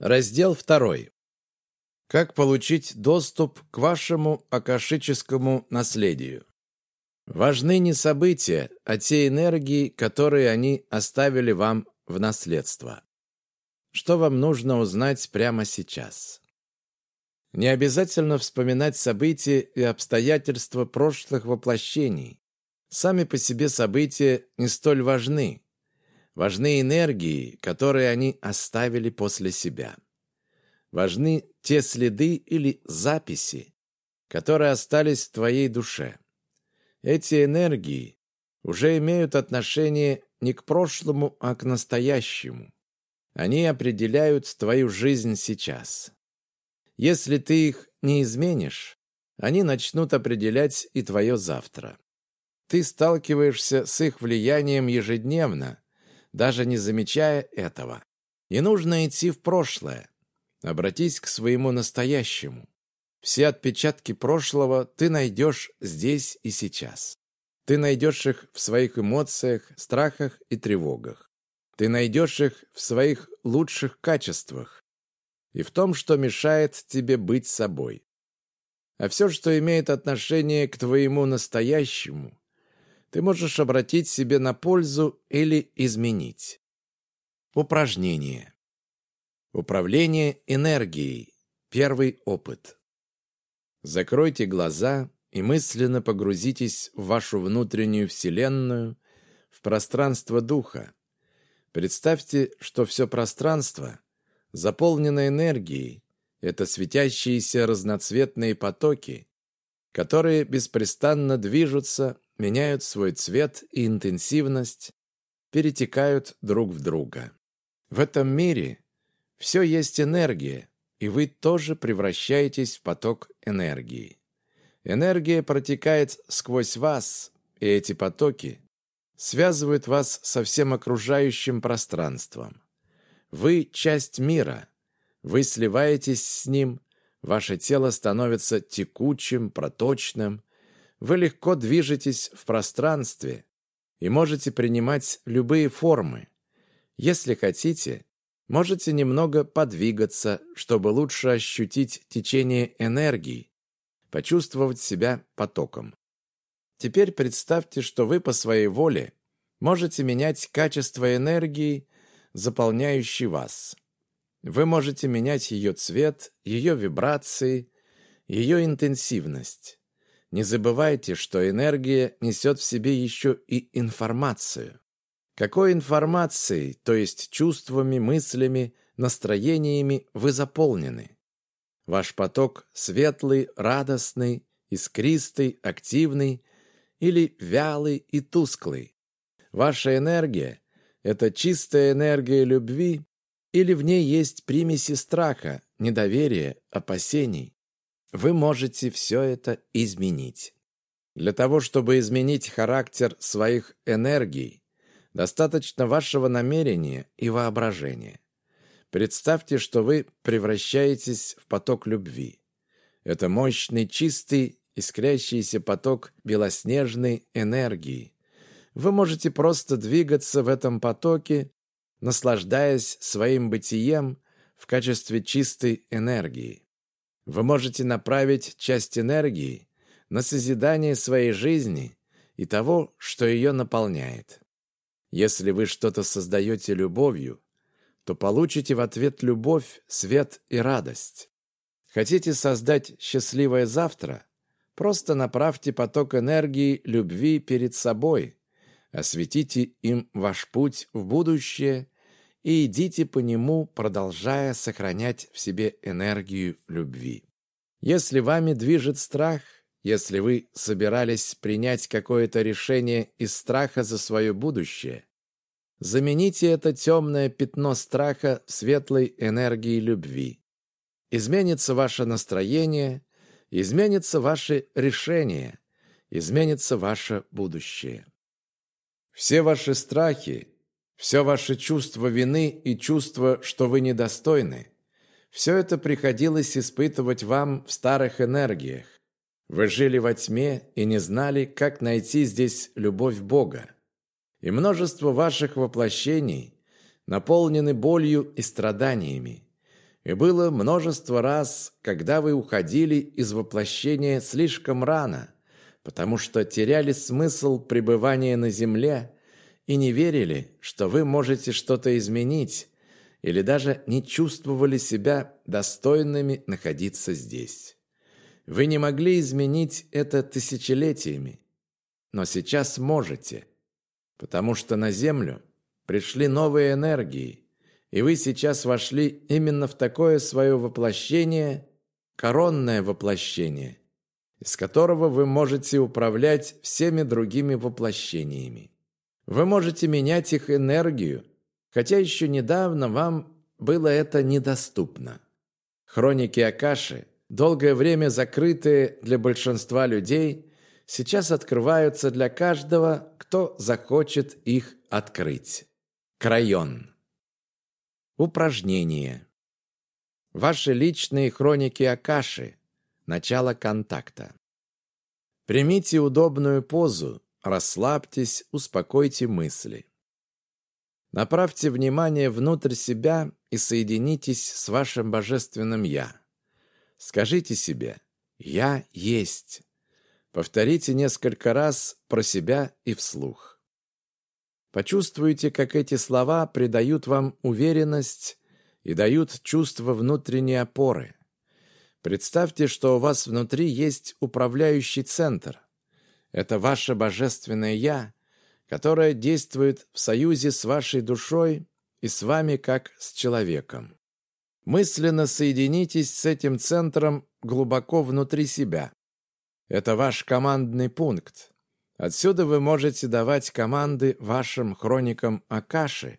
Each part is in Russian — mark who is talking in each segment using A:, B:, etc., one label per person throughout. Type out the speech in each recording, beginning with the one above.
A: Раздел 2. Как получить доступ к вашему акашическому наследию? Важны не события, а те энергии, которые они оставили вам в наследство. Что вам нужно узнать прямо сейчас? Не обязательно вспоминать события и обстоятельства прошлых воплощений. Сами по себе события не столь важны. Важны энергии, которые они оставили после себя. Важны те следы или записи, которые остались в твоей душе. Эти энергии уже имеют отношение не к прошлому, а к настоящему. Они определяют твою жизнь сейчас. Если ты их не изменишь, они начнут определять и твое завтра. Ты сталкиваешься с их влиянием ежедневно, даже не замечая этого. Не нужно идти в прошлое. Обратись к своему настоящему. Все отпечатки прошлого ты найдешь здесь и сейчас. Ты найдешь их в своих эмоциях, страхах и тревогах. Ты найдешь их в своих лучших качествах и в том, что мешает тебе быть собой. А все, что имеет отношение к твоему настоящему, ты можешь обратить себе на пользу или изменить. Упражнение. Управление энергией. Первый опыт. Закройте глаза и мысленно погрузитесь в вашу внутреннюю вселенную, в пространство духа. Представьте, что все пространство заполнено энергией. Это светящиеся разноцветные потоки, которые беспрестанно движутся меняют свой цвет и интенсивность, перетекают друг в друга. В этом мире все есть энергия, и вы тоже превращаетесь в поток энергии. Энергия протекает сквозь вас, и эти потоки связывают вас со всем окружающим пространством. Вы – часть мира. Вы сливаетесь с ним, ваше тело становится текучим, проточным, вы легко движетесь в пространстве и можете принимать любые формы. Если хотите, можете немного подвигаться, чтобы лучше ощутить течение энергии, почувствовать себя потоком. Теперь представьте, что вы по своей воле можете менять качество энергии, заполняющей вас. Вы можете менять ее цвет, ее вибрации, ее интенсивность. Не забывайте, что энергия несет в себе еще и информацию. Какой информацией, то есть чувствами, мыслями, настроениями вы заполнены? Ваш поток светлый, радостный, искристый, активный или вялый и тусклый? Ваша энергия – это чистая энергия любви или в ней есть примеси страха, недоверия, опасений? Вы можете все это изменить. Для того, чтобы изменить характер своих энергий, достаточно вашего намерения и воображения. Представьте, что вы превращаетесь в поток любви. Это мощный, чистый, искрящийся поток белоснежной энергии. Вы можете просто двигаться в этом потоке, наслаждаясь своим бытием в качестве чистой энергии. Вы можете направить часть энергии на созидание своей жизни и того, что ее наполняет. Если вы что-то создаете любовью, то получите в ответ любовь, свет и радость. Хотите создать счастливое завтра? Просто направьте поток энергии любви перед собой, осветите им ваш путь в будущее и идите по нему, продолжая сохранять в себе энергию любви. Если вами движет страх, если вы собирались принять какое-то решение из страха за свое будущее, замените это темное пятно страха светлой энергией любви. Изменится ваше настроение, изменится ваше решение, изменится ваше будущее. Все ваши страхи все ваше чувство вины и чувство, что вы недостойны, все это приходилось испытывать вам в старых энергиях. Вы жили во тьме и не знали, как найти здесь любовь Бога. И множество ваших воплощений наполнены болью и страданиями. И было множество раз, когда вы уходили из воплощения слишком рано, потому что теряли смысл пребывания на земле и не верили, что вы можете что-то изменить, или даже не чувствовали себя достойными находиться здесь. Вы не могли изменить это тысячелетиями, но сейчас можете, потому что на Землю пришли новые энергии, и вы сейчас вошли именно в такое свое воплощение, коронное воплощение, из которого вы можете управлять всеми другими воплощениями. Вы можете менять их энергию, хотя еще недавно вам было это недоступно. Хроники Акаши, долгое время закрытые для большинства людей, сейчас открываются для каждого, кто захочет их открыть. Крайон. Упражнение. Ваши личные хроники Акаши. Начало контакта. Примите удобную позу, расслабьтесь, успокойте мысли. Направьте внимание внутрь себя и соединитесь с вашим божественным «Я». Скажите себе «Я есть». Повторите несколько раз про себя и вслух. Почувствуйте, как эти слова придают вам уверенность и дают чувство внутренней опоры. Представьте, что у вас внутри есть управляющий центр. Это ваше божественное «Я», которое действует в союзе с вашей душой и с вами как с человеком. Мысленно соединитесь с этим центром глубоко внутри себя. Это ваш командный пункт. Отсюда вы можете давать команды вашим хроникам Акаши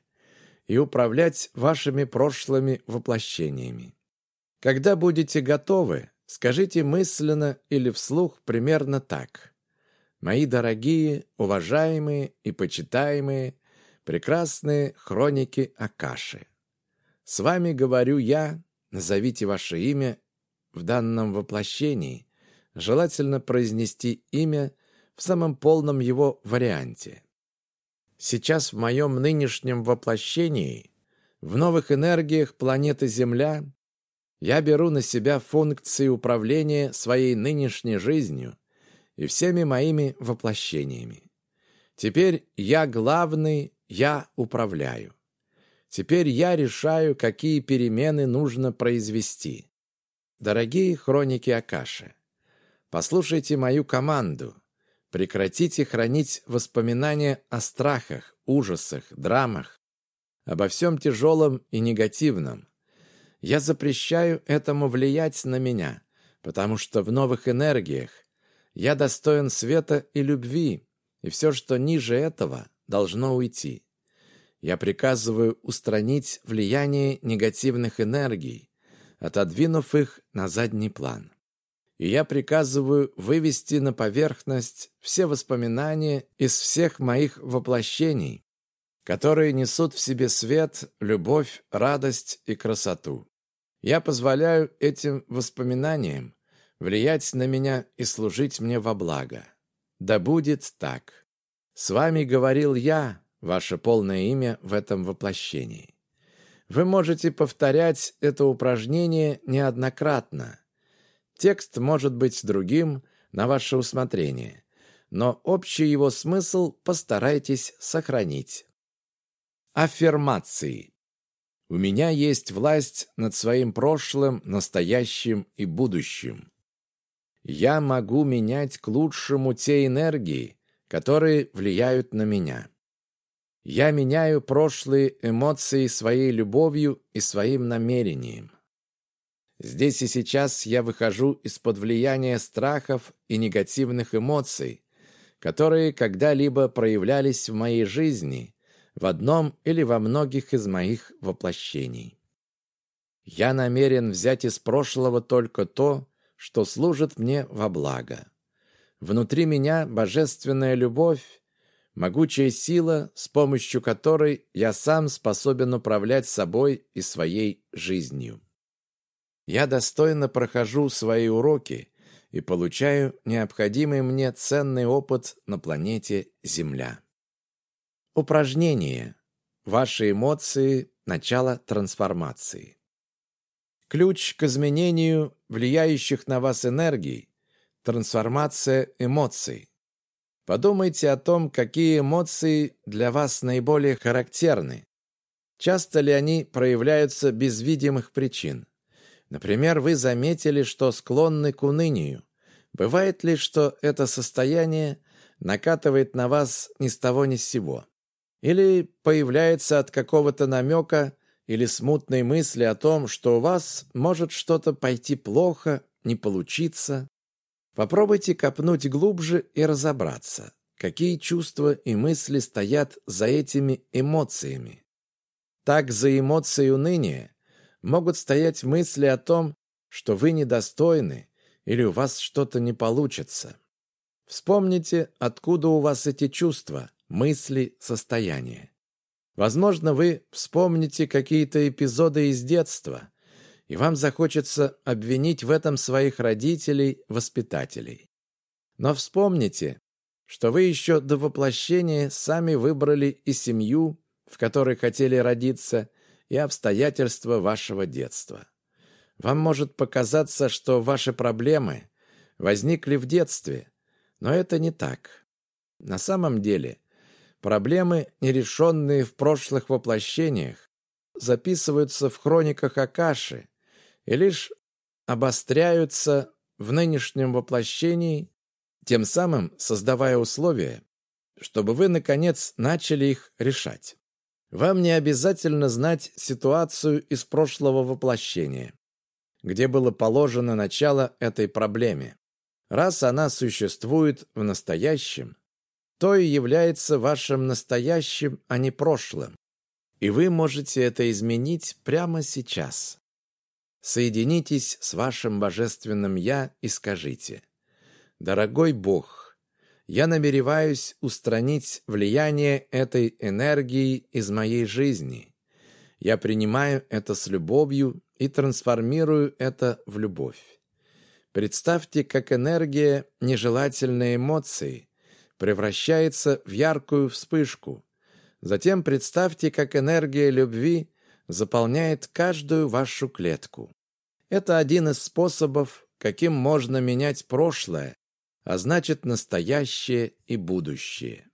A: и управлять вашими прошлыми воплощениями. Когда будете готовы, скажите мысленно или вслух примерно так. «Мои дорогие, уважаемые и почитаемые, прекрасные хроники Акаши. С вами говорю я, назовите ваше имя в данном воплощении, желательно произнести имя – в самом полном его варианте. Сейчас в моем нынешнем воплощении, в новых энергиях планеты Земля, я беру на себя функции управления своей нынешней жизнью и всеми моими воплощениями. Теперь я главный, я управляю. Теперь я решаю, какие перемены нужно произвести. Дорогие хроники Акаши, послушайте мою команду – Прекратите хранить воспоминания о страхах, ужасах, драмах, обо всем тяжелом и негативном. Я запрещаю этому влиять на меня, потому что в новых энергиях я достоин света и любви, и все, что ниже этого, должно уйти. Я приказываю устранить влияние негативных энергий, отодвинув их на задний план и я приказываю вывести на поверхность все воспоминания из всех моих воплощений, которые несут в себе свет, любовь, радость и красоту. Я позволяю этим воспоминаниям влиять на меня и служить мне во благо. Да будет так. С вами говорил я, ваше полное имя в этом воплощении. Вы можете повторять это упражнение неоднократно – Текст может быть другим на ваше усмотрение, но общий его смысл постарайтесь сохранить. Аффирмации. У меня есть власть над своим прошлым, настоящим и будущим. Я могу менять к лучшему те энергии, которые влияют на меня. Я меняю прошлые эмоции своей любовью и своим намерением. Здесь и сейчас я выхожу из-под влияния страхов и негативных эмоций, которые когда-либо проявлялись в моей жизни в одном или во многих из моих воплощений. Я намерен взять из прошлого только то, что служит мне во благо. Внутри меня божественная любовь, могучая сила, с помощью которой я сам способен управлять собой и своей жизнью. Я достойно прохожу свои уроки и получаю необходимый мне ценный опыт на планете Земля. Упражнение. Ваши эмоции – начало трансформации. Ключ к изменению влияющих на вас энергий – трансформация эмоций. Подумайте о том, какие эмоции для вас наиболее характерны. Часто ли они проявляются без видимых причин? Например, вы заметили, что склонны к унынию. Бывает ли, что это состояние накатывает на вас ни с того ни с сего? Или появляется от какого-то намека или смутной мысли о том, что у вас может что-то пойти плохо, не получиться? Попробуйте копнуть глубже и разобраться, какие чувства и мысли стоят за этими эмоциями. Так за эмоцией уныния могут стоять мысли о том, что вы недостойны или у вас что-то не получится. Вспомните, откуда у вас эти чувства, мысли, состояния. Возможно, вы вспомните какие-то эпизоды из детства, и вам захочется обвинить в этом своих родителей, воспитателей. Но вспомните, что вы еще до воплощения сами выбрали и семью, в которой хотели родиться, и обстоятельства вашего детства. Вам может показаться, что ваши проблемы возникли в детстве, но это не так. На самом деле, проблемы, нерешенные в прошлых воплощениях, записываются в хрониках Акаши и лишь обостряются в нынешнем воплощении, тем самым создавая условия, чтобы вы, наконец, начали их решать. Вам не обязательно знать ситуацию из прошлого воплощения, где было положено начало этой проблеме. Раз она существует в настоящем, то и является вашим настоящим, а не прошлым. И вы можете это изменить прямо сейчас. Соединитесь с вашим божественным «Я» и скажите «Дорогой Бог, я намереваюсь устранить влияние этой энергии из моей жизни. Я принимаю это с любовью и трансформирую это в любовь. Представьте, как энергия нежелательной эмоции превращается в яркую вспышку. Затем представьте, как энергия любви заполняет каждую вашу клетку. Это один из способов, каким можно менять прошлое, а значит настоящее и будущее.